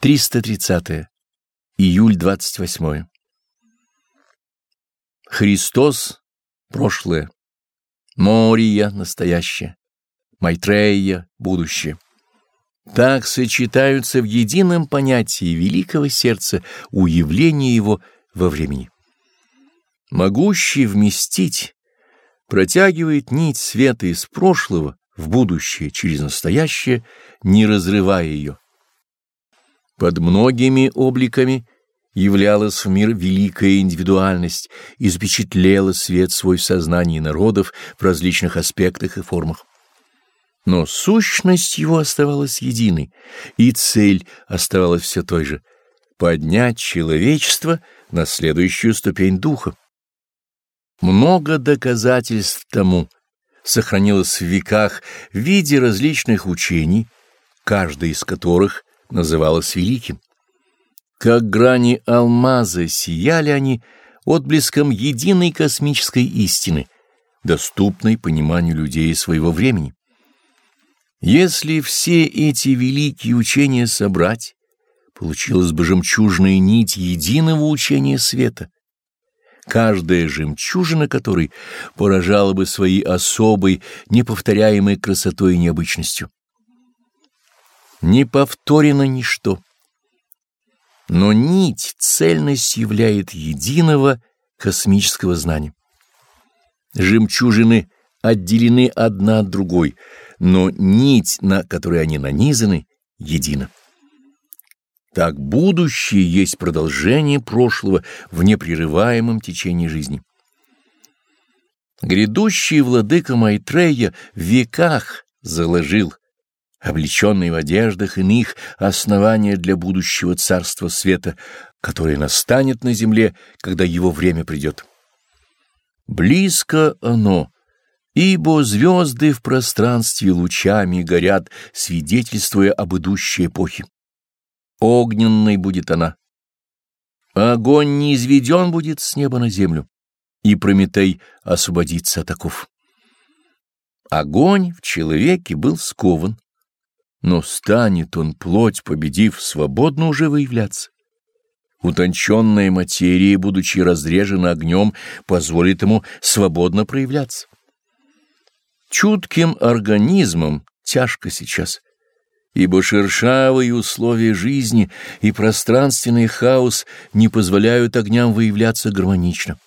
330. Июль 28. Христос — прошлое, Мория — настоящее, Майтрея — будущее. Так сочетаются в едином понятии великого сердца уявления его во времени. Могущий вместить протягивает нить света из прошлого в будущее через настоящее, не разрывая ее. Под многими обликами являлась в мир великая индивидуальность и запечатлела свет свой в сознании народов в различных аспектах и формах. Но сущность его оставалась единой, и цель оставалась все той же — поднять человечество на следующую ступень духа. Много доказательств тому сохранилось в веках в виде различных учений, каждое из которых называлось великим. Как грани алмаза сияли они отблеском единой космической истины, доступной пониманию людей своего времени. Если все эти великие учения собрать, получилась бы жемчужная нить единого учения света, каждая жемчужина которой поражала бы своей особой, неповторяемой красотой и необычностью не повторено ничто. Но нить цельность являет единого космического знания. Жемчужины отделены одна от другой, но нить, на которой они нанизаны, едина. Так будущее есть продолжение прошлого в непрерываемом течении жизни. Грядущий владыка Майтрея в веках заложил облеченные в одеждах иных, основания для будущего царства света, которое настанет на земле, когда его время придет. Близко оно, ибо звезды в пространстве лучами горят, свидетельствуя об идущей эпохе. Огненной будет она. Огонь не изведен будет с неба на землю, и Прометей освободится от оков. Огонь в человеке был скован, но станет он, плоть победив, свободно уже выявляться. Утонченная материя, будучи разрежена огнем, позволит ему свободно проявляться. Чутким организмом тяжко сейчас, ибо шершавые условия жизни и пространственный хаос не позволяют огням выявляться гармонично.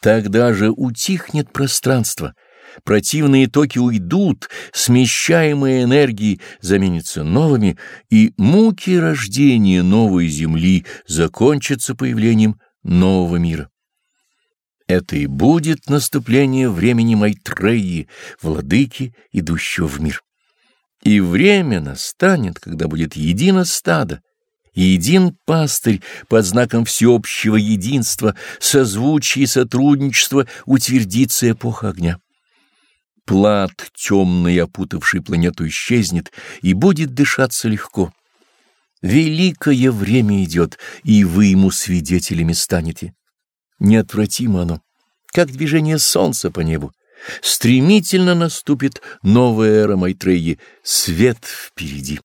Тогда же утихнет пространство — противные токи уйдут, смещаемые энергии заменятся новыми, и муки рождения новой земли закончатся появлением нового мира. Это и будет наступление времени Майтреи, владыки, идущего в мир. И время настанет, когда будет едино стадо, един пастырь под знаком всеобщего единства, созвучия и сотрудничества утвердится эпоха огня плат темный, опутавший планету, исчезнет, и будет дышаться легко. Великое время идет, и вы ему свидетелями станете. Неотвратимо оно, как движение солнца по небу. Стремительно наступит новая эра Майтреи, свет впереди.